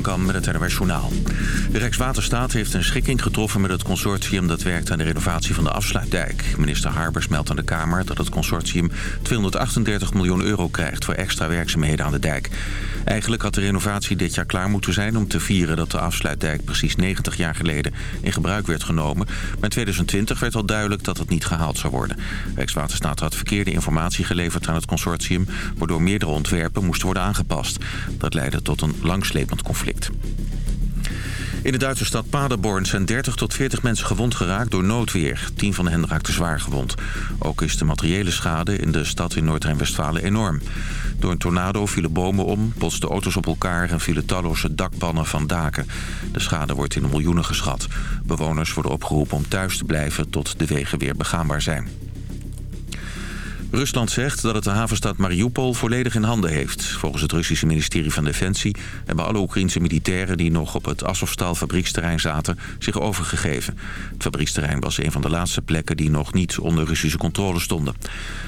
van met het NRS Journaal. Rijkswaterstaat heeft een schikking getroffen met het consortium... dat werkt aan de renovatie van de afsluitdijk. Minister Harbers meldt aan de Kamer dat het consortium 238 miljoen euro krijgt... voor extra werkzaamheden aan de dijk. Eigenlijk had de renovatie dit jaar klaar moeten zijn... om te vieren dat de afsluitdijk precies 90 jaar geleden in gebruik werd genomen. Maar in 2020 werd al duidelijk dat het niet gehaald zou worden. Rijkswaterstaat had verkeerde informatie geleverd aan het consortium... waardoor meerdere ontwerpen moesten worden aangepast. Dat leidde tot een langslepend conflict. In de Duitse stad Paderborn zijn 30 tot 40 mensen gewond geraakt door noodweer. 10 van hen raakten zwaar gewond. Ook is de materiële schade in de stad in Noord-Rijn-Westfalen enorm. Door een tornado vielen bomen om, botsten auto's op elkaar... en vielen talloze dakpannen van daken. De schade wordt in miljoenen geschat. Bewoners worden opgeroepen om thuis te blijven tot de wegen weer begaanbaar zijn. Rusland zegt dat het de havenstad Mariupol volledig in handen heeft. Volgens het Russische ministerie van Defensie hebben alle Oekraïnse militairen... die nog op het Azovstal fabrieksterrein zaten, zich overgegeven. Het fabrieksterrein was een van de laatste plekken die nog niet onder Russische controle stonden.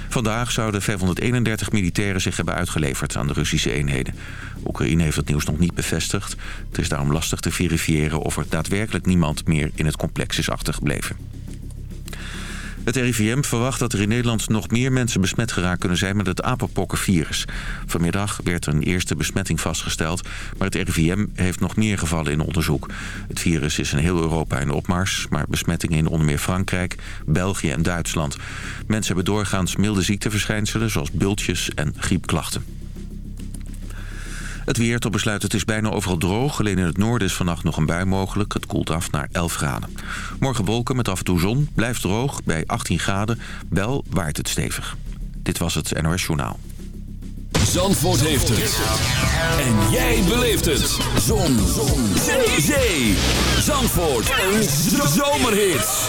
Vandaag zouden 531 militairen zich hebben uitgeleverd aan de Russische eenheden. Oekraïne heeft het nieuws nog niet bevestigd. Het is daarom lastig te verifiëren of er daadwerkelijk niemand meer in het complex is achtergebleven. Het RIVM verwacht dat er in Nederland nog meer mensen besmet geraakt kunnen zijn met het apenpokkenvirus. Vanmiddag werd een eerste besmetting vastgesteld, maar het RIVM heeft nog meer gevallen in onderzoek. Het virus is in heel Europa in opmars, maar besmettingen in onder meer Frankrijk, België en Duitsland. Mensen hebben doorgaans milde ziekteverschijnselen zoals bultjes en griepklachten. Het weer tot besluit, het is bijna overal droog. Alleen in het noorden is vannacht nog een bui mogelijk. Het koelt af naar 11 graden. Morgen wolken met af en toe zon. Blijft droog bij 18 graden. Wel waait het stevig. Dit was het NOS Journaal. Zandvoort heeft het. En jij beleeft het. Zon. zon. Zee. Zee. Zandvoort. Een zomerhit.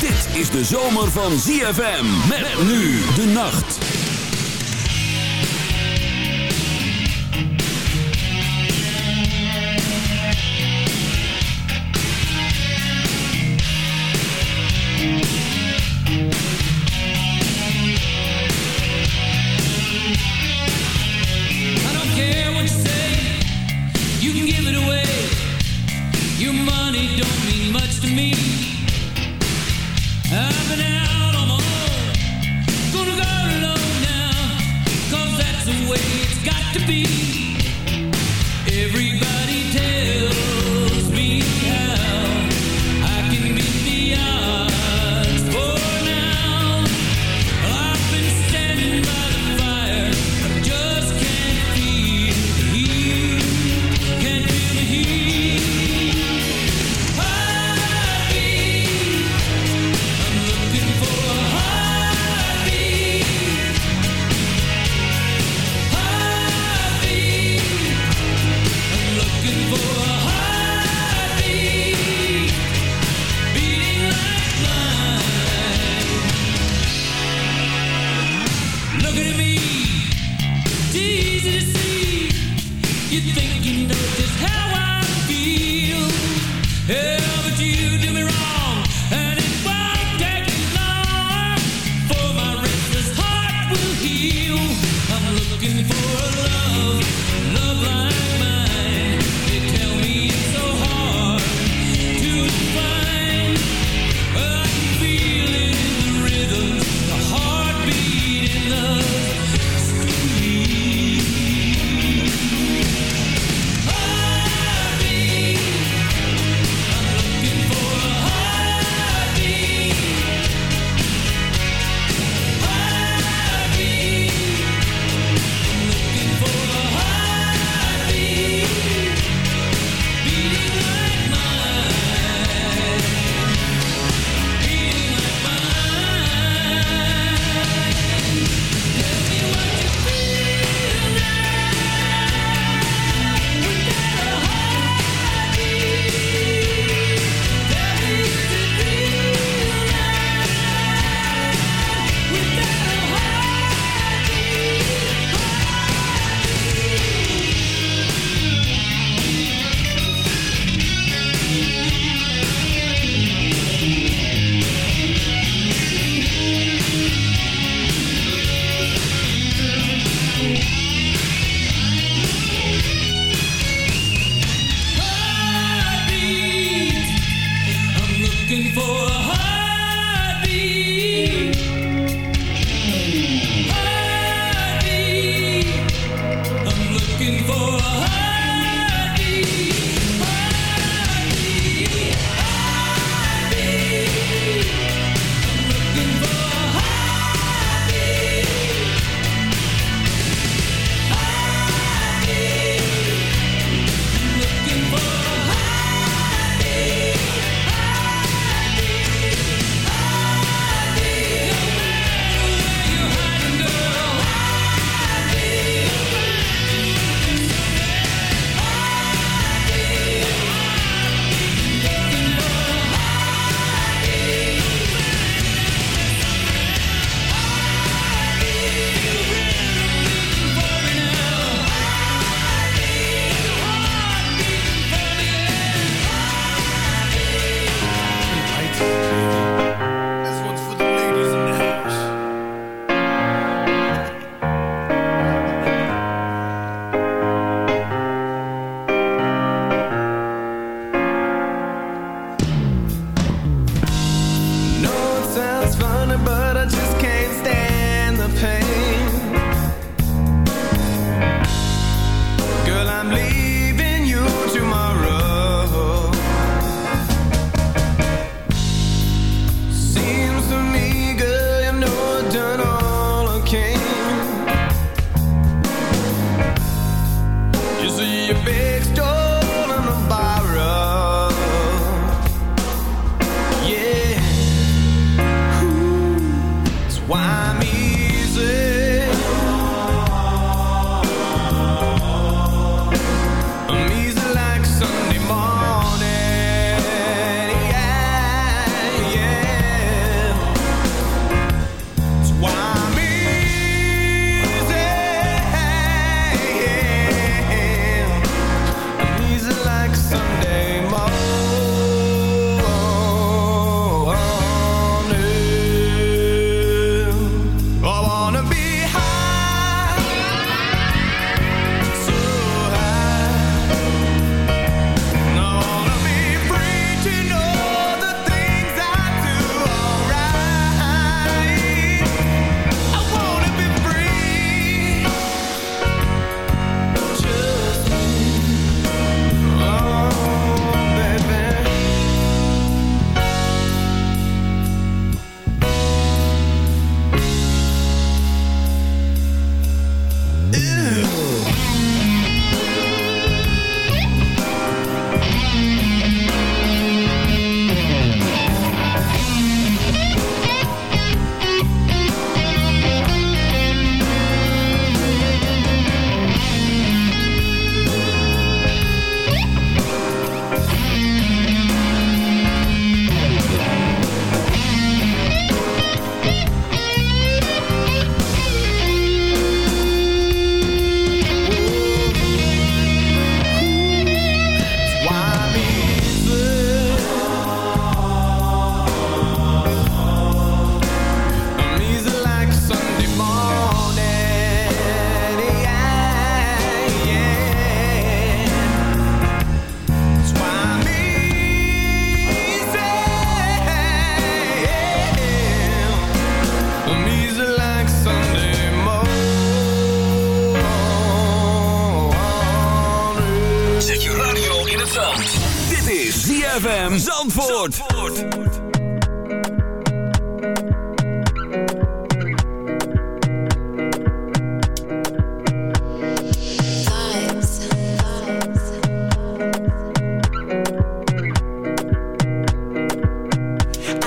Dit is de zomer van ZFM. Met nu de nacht.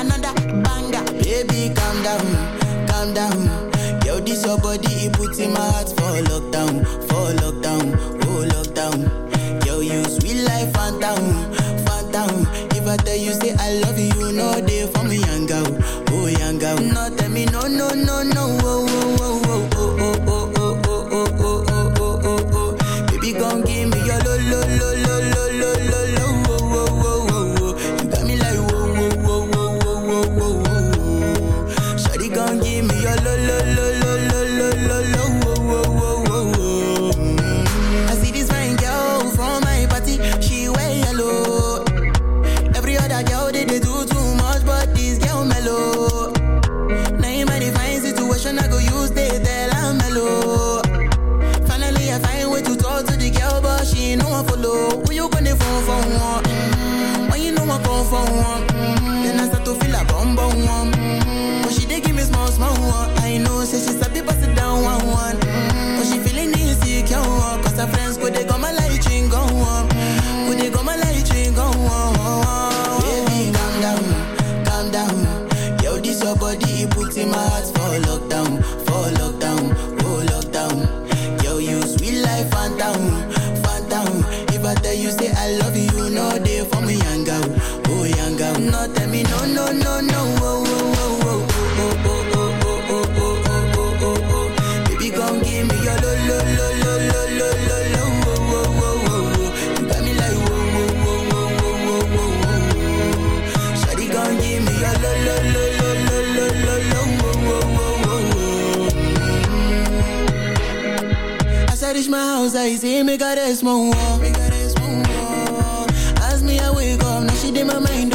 another banger. Baby, calm down, calm down. Yo, this your body, it puts in my heart for lockdown. i see me got rest, my Ask me how I wake up, now she did my mind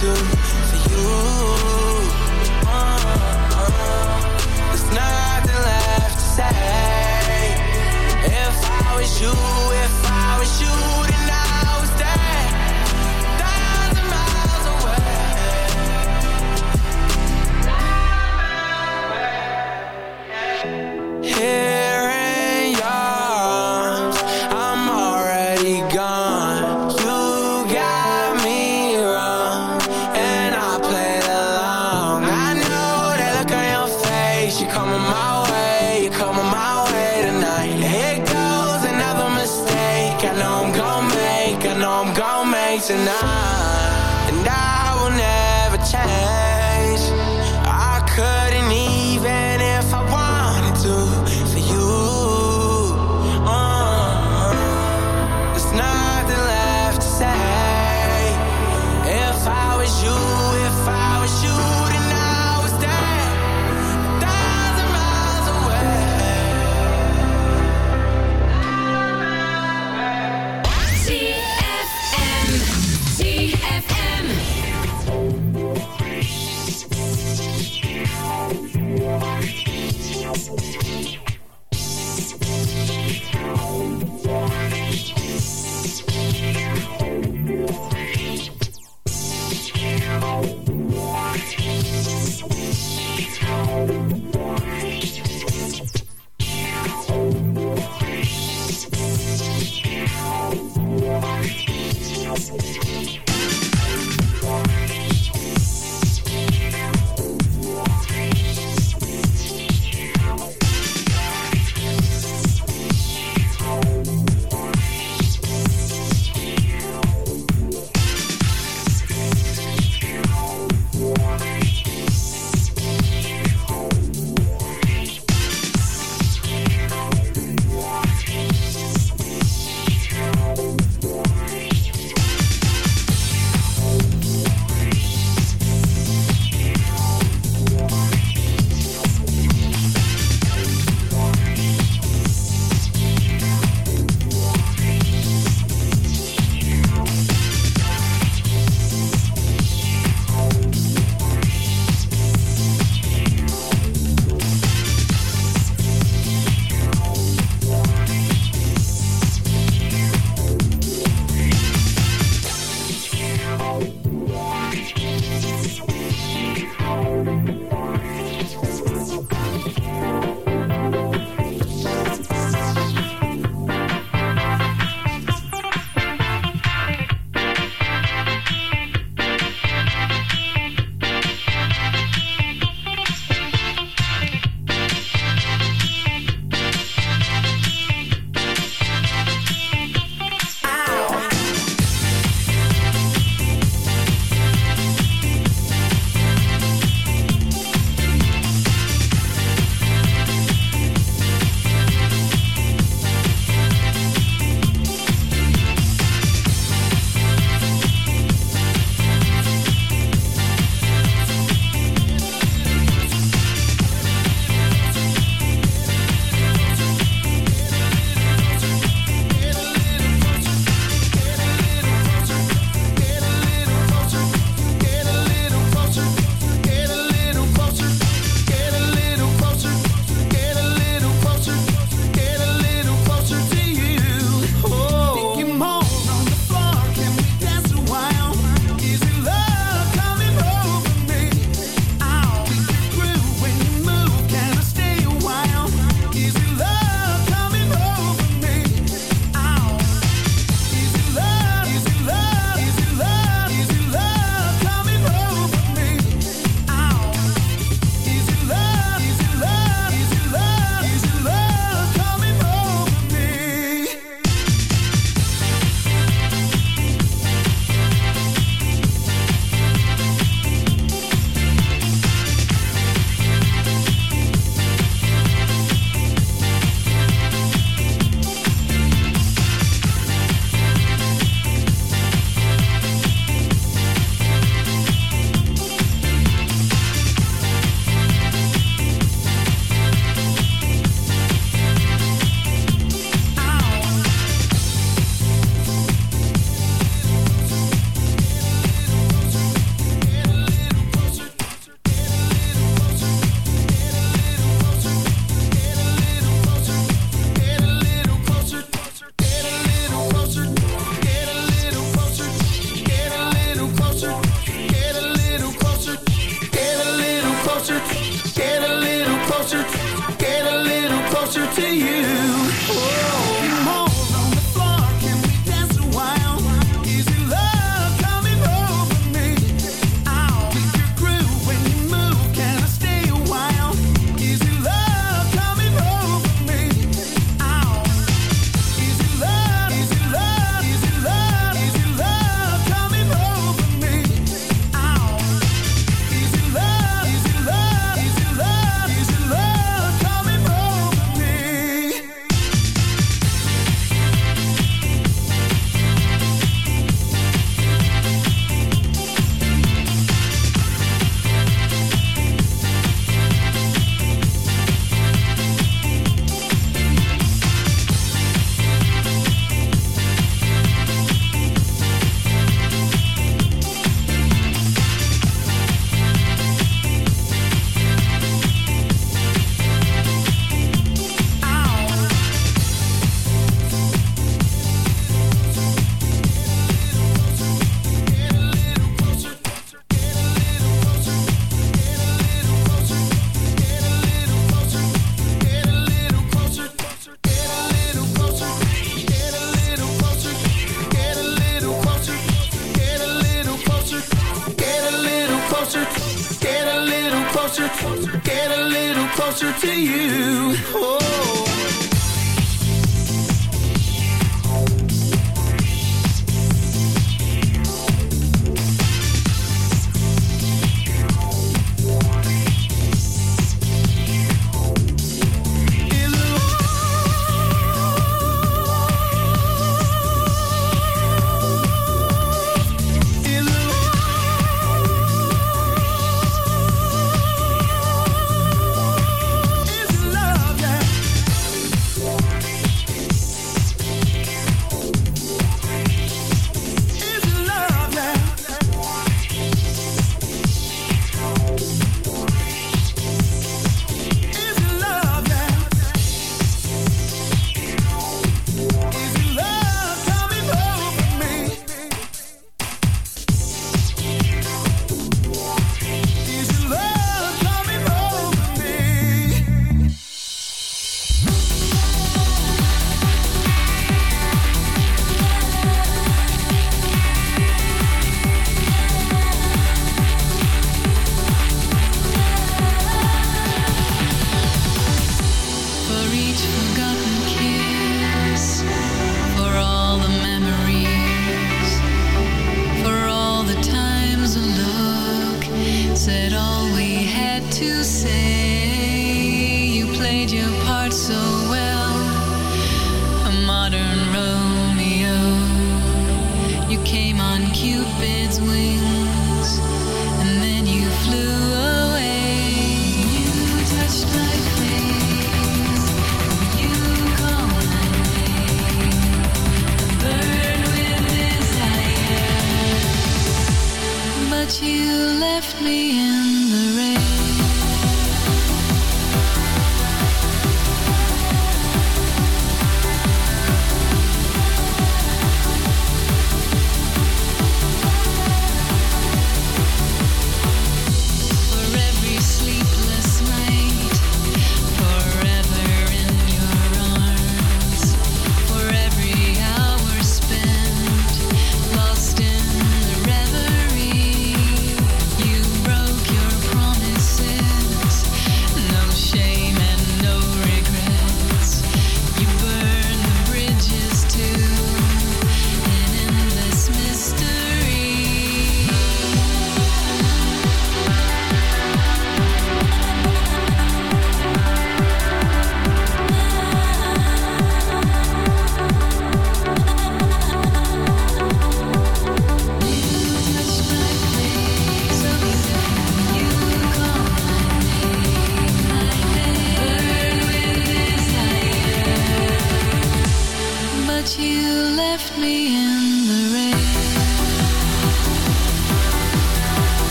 do for you. Uh, there's nothing left to say. If I was you, if I was you, then I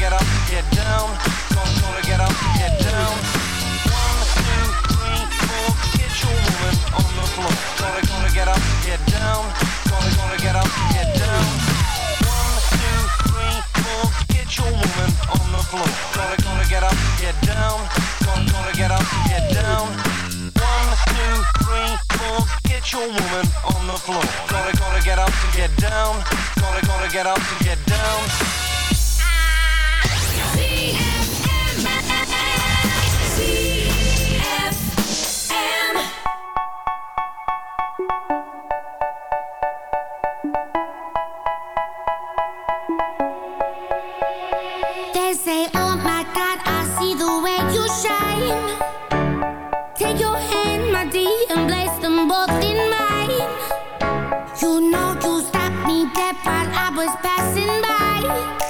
Get up, get down. Gonna, gonna get up, get down. One, two, three, four, get your woman on the floor. Gonna, gonna get up, get down. Gonna, gonna get up, get down. One, two, three, four, get your woman on the floor. Gonna, gonna get up, get down. Gonna, gonna get up, get down. One, two, three, four, get your woman on the floor. Gonna, gonna get up to get down. Gonna, gonna get up to get down. Oh you shine Take your hand, my D and blaze them both in my You know you stopped me dead while I was passing by.